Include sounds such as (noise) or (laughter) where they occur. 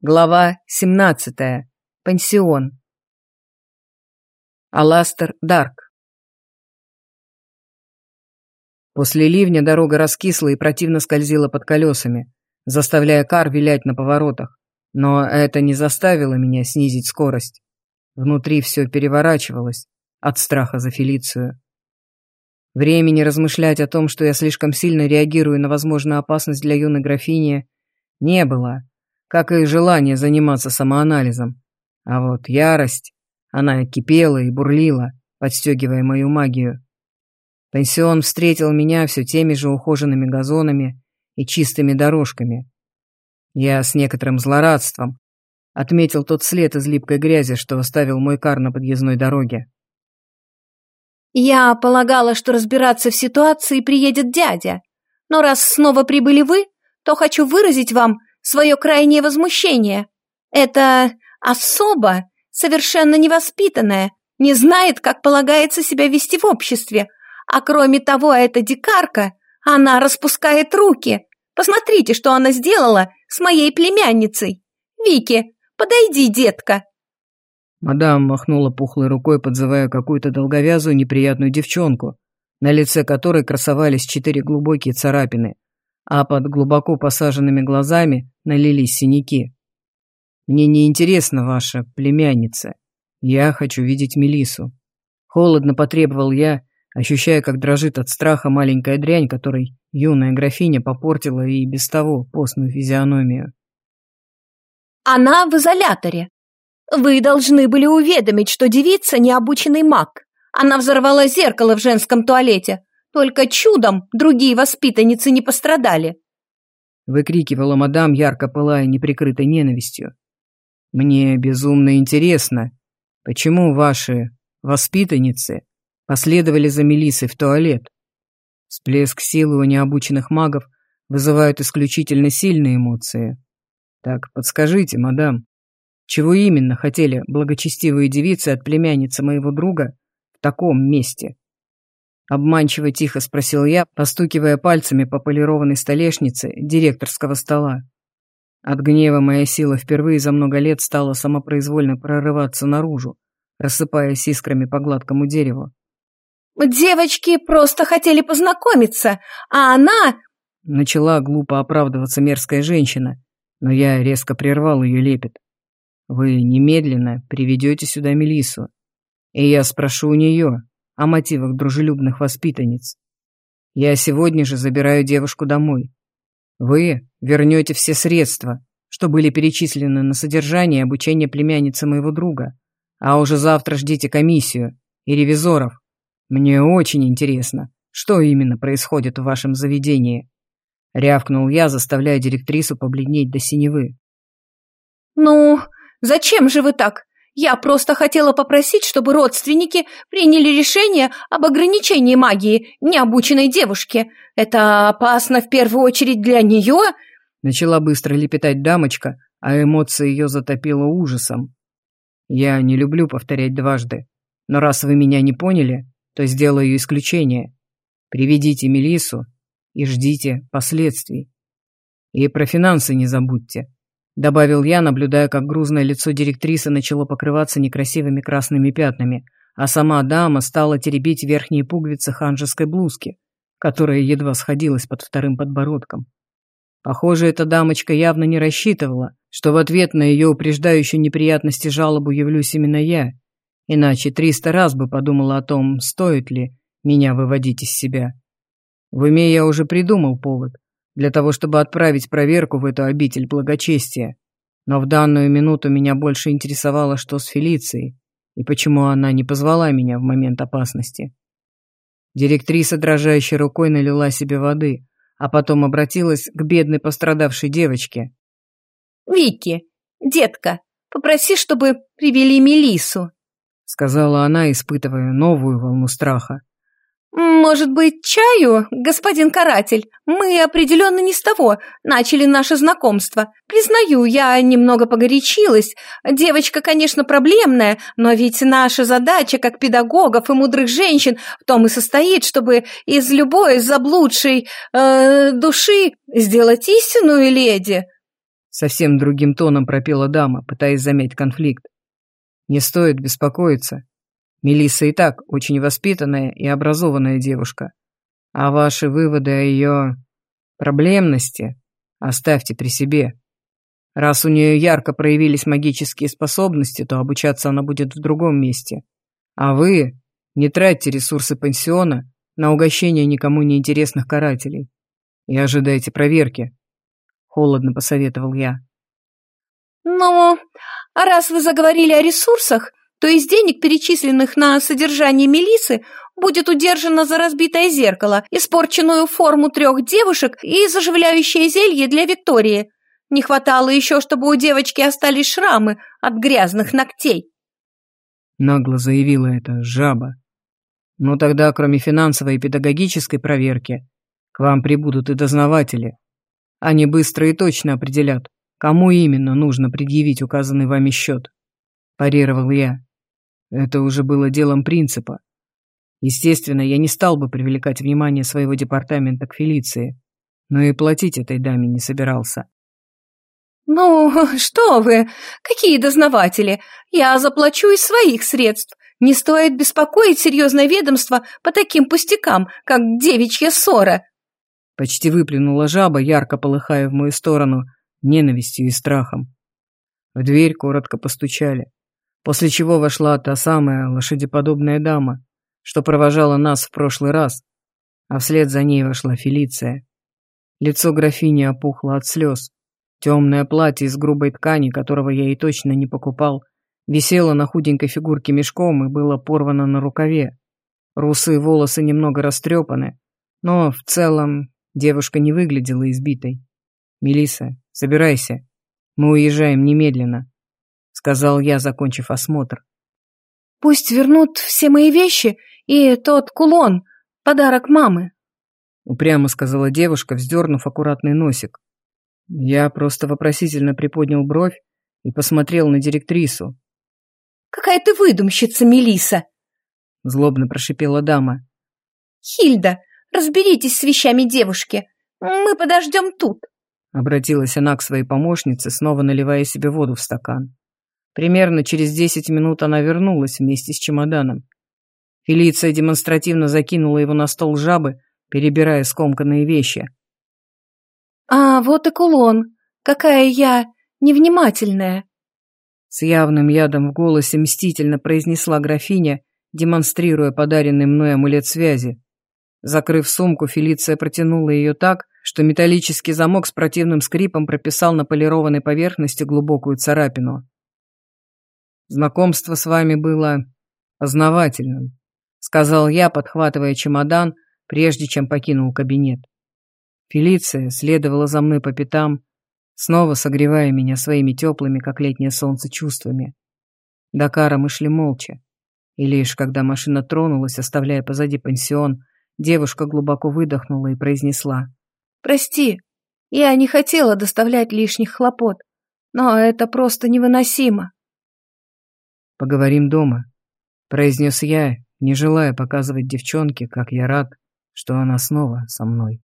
Глава 17. Пансион. Аластер Дарк. После ливня дорога раскисла и противно скользила под колесами, заставляя кар вилять на поворотах. Но это не заставило меня снизить скорость. Внутри все переворачивалось от страха за Фелицию. Времени размышлять о том, что я слишком сильно реагирую на возможную опасность для юной графини, не было как и желание заниматься самоанализом. А вот ярость, она кипела и бурлила, подстегивая мою магию. Пансион встретил меня все теми же ухоженными газонами и чистыми дорожками. Я с некоторым злорадством отметил тот след из липкой грязи, что оставил мой кар на подъездной дороге. «Я полагала, что разбираться в ситуации приедет дядя, но раз снова прибыли вы, то хочу выразить вам свое крайнее возмущение. Это особа, совершенно невоспитанная, не знает, как полагается себя вести в обществе. А кроме того, эта дикарка, она распускает руки. Посмотрите, что она сделала с моей племянницей. Вики, подойди, детка. Мадам махнула пухлой рукой, подзывая какую-то долговязую неприятную девчонку, на лице которой красовались четыре глубокие царапины – а под глубоко посаженными глазами налились синяки. «Мне не интересна ваша племянница. Я хочу видеть Мелису. Холодно потребовал я, ощущая, как дрожит от страха маленькая дрянь, которой юная графиня попортила и без того постную физиономию. «Она в изоляторе. Вы должны были уведомить, что девица необученный маг. Она взорвала зеркало в женском туалете. Только чудом другие воспитанницы не пострадали. Выкрикивала мадам, ярко пылая неприкрытой ненавистью. Мне безумно интересно, почему ваши воспитанницы последовали за Мелиссой в туалет. Всплеск силы у необученных магов вызывает исключительно сильные эмоции. Так, подскажите, мадам, чего именно хотели благочестивые девицы от племянницы моего друга в таком месте? Обманчиво тихо спросил я, постукивая пальцами по полированной столешнице директорского стола. От гнева моя сила впервые за много лет стала самопроизвольно прорываться наружу, рассыпаясь искрами по гладкому дереву. «Девочки просто хотели познакомиться, а она...» Начала глупо оправдываться мерзкая женщина, но я резко прервал ее лепет. «Вы немедленно приведете сюда Мелису, и я спрошу у нее, о мотивах дружелюбных воспитанниц. Я сегодня же забираю девушку домой. Вы вернете все средства, что были перечислены на содержание и обучение племянницы моего друга, а уже завтра ждите комиссию и ревизоров. Мне очень интересно, что именно происходит в вашем заведении. Рявкнул я, заставляя директрису побледнеть до синевы. «Ну, зачем же вы так? Я просто хотела попросить, чтобы родственники приняли решение об ограничении магии необученной девушке. Это опасно в первую очередь для нее. Начала быстро лепетать дамочка, а эмоция ее затопила ужасом. Я не люблю повторять дважды, но раз вы меня не поняли, то сделаю исключение. Приведите Мелису и ждите последствий. И про финансы не забудьте добавил я, наблюдая, как грузное лицо директрисы начало покрываться некрасивыми красными пятнами, а сама дама стала теребить верхние пуговицы ханжеской блузки, которая едва сходилась под вторым подбородком. Похоже, эта дамочка явно не рассчитывала, что в ответ на ее упреждающую неприятности жалобу явлюсь именно я, иначе триста раз бы подумала о том, стоит ли меня выводить из себя. В уме я уже придумал повод — для того, чтобы отправить проверку в эту обитель благочестия. Но в данную минуту меня больше интересовало, что с Фелицией, и почему она не позвала меня в момент опасности. Директриса дрожащей рукой налила себе воды, а потом обратилась к бедной пострадавшей девочке. «Вики, детка, попроси, чтобы привели Мелису, сказала она, испытывая новую волну страха. «Может быть, чаю, господин каратель? Мы определенно не с того начали наше знакомство. Признаю, я немного погорячилась. Девочка, конечно, проблемная, но ведь наша задача, как педагогов и мудрых женщин, в том и состоит, чтобы из любой заблудшей э, души сделать истинную леди». Совсем другим тоном пропела дама, пытаясь замять конфликт. Не стоит беспокоиться. Мелисса и так очень воспитанная и образованная девушка. А ваши выводы о ее проблемности оставьте при себе. Раз у нее ярко проявились магические способности, то обучаться она будет в другом месте. А вы не тратьте ресурсы пансиона на угощение никому не интересных карателей. И ожидайте проверки. Холодно посоветовал я. Ну, а раз вы заговорили о ресурсах, то из денег, перечисленных на содержание Мелисы, будет удержано за разбитое зеркало, испорченную форму трех девушек и заживляющее зелье для Виктории. Не хватало еще, чтобы у девочки остались шрамы от грязных ногтей. Нагло заявила эта жаба. Ну тогда, кроме финансовой и педагогической проверки, к вам прибудут и дознаватели. Они быстро и точно определят, кому именно нужно предъявить указанный вами счет. Парировал я. Это уже было делом принципа. Естественно, я не стал бы привлекать внимание своего департамента к Фелиции, но и платить этой даме не собирался. «Ну, (laughs) что вы, какие дознаватели? Я заплачу из своих средств. Не стоит беспокоить серьезное ведомство по таким пустякам, как девичья ссора». Почти выплюнула жаба, ярко полыхая в мою сторону, ненавистью и страхом. В дверь коротко постучали после чего вошла та самая лошадеподобная дама, что провожала нас в прошлый раз, а вслед за ней вошла Фелиция. Лицо графини опухло от слез. Темное платье из грубой ткани, которого я и точно не покупал, висело на худенькой фигурке мешком и было порвано на рукаве. Русые волосы немного растрепаны, но в целом девушка не выглядела избитой. Мелиса, собирайся. Мы уезжаем немедленно сказал я, закончив осмотр. «Пусть вернут все мои вещи и тот кулон, подарок мамы», упрямо сказала девушка, вздернув аккуратный носик. Я просто вопросительно приподнял бровь и посмотрел на директрису. «Какая ты выдумщица, Мелиса! злобно прошипела дама. «Хильда, разберитесь с вещами девушки. Мы подождем тут», обратилась она к своей помощнице, снова наливая себе воду в стакан. Примерно через десять минут она вернулась вместе с чемоданом. Фелиция демонстративно закинула его на стол жабы, перебирая скомканные вещи. «А, вот и кулон. Какая я невнимательная!» С явным ядом в голосе мстительно произнесла графиня, демонстрируя подаренный мной амулет связи. Закрыв сумку, Фелиция протянула ее так, что металлический замок с противным скрипом прописал на полированной поверхности глубокую царапину. Знакомство с вами было познавательным, сказал я, подхватывая чемодан, прежде чем покинул кабинет. Фелиция следовала за мной по пятам, снова согревая меня своими теплыми, как летнее солнце, чувствами. До Кара мы шли молча, и лишь когда машина тронулась, оставляя позади пансион, девушка глубоко выдохнула и произнесла. «Прости, я не хотела доставлять лишних хлопот, но это просто невыносимо». «Поговорим дома», — произнес я, не желая показывать девчонке, как я рад, что она снова со мной.